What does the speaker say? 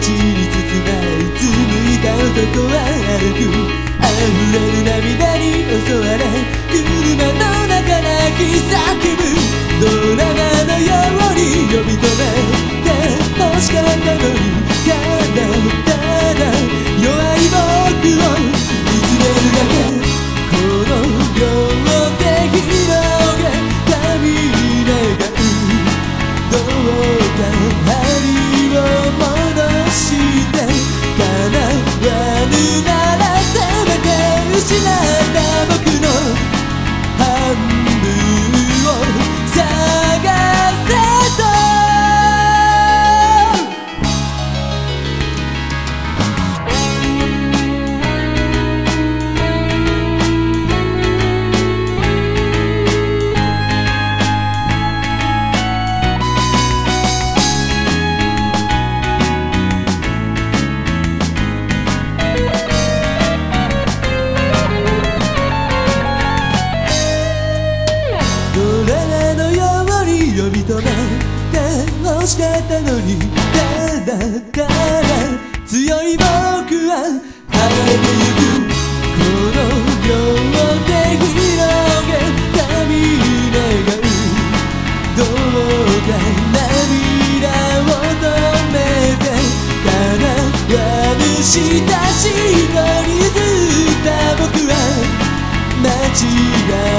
ちに包まう紡いだ男は歩く溢れる涙に襲われ車の中泣き叫ぶドラマのように呼び止めて欲しかったのにただただ弱い僕を見つめるだけこの両手広げ旅願うどうかしかったのにただただ強い僕は離れてゆくこの両手広げ旅願うどうか涙を止めて叶わぬ親しのにずった僕は間違っ